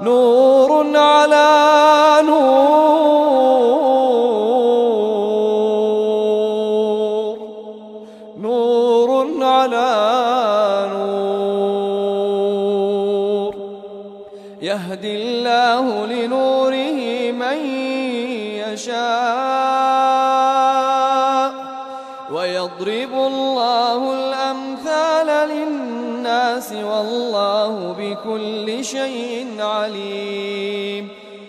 نور على نور. نور على نور. يهدي الله لنوره من يشاء. ويضرب الله الأمثال للناس والله بكل شيء عليم.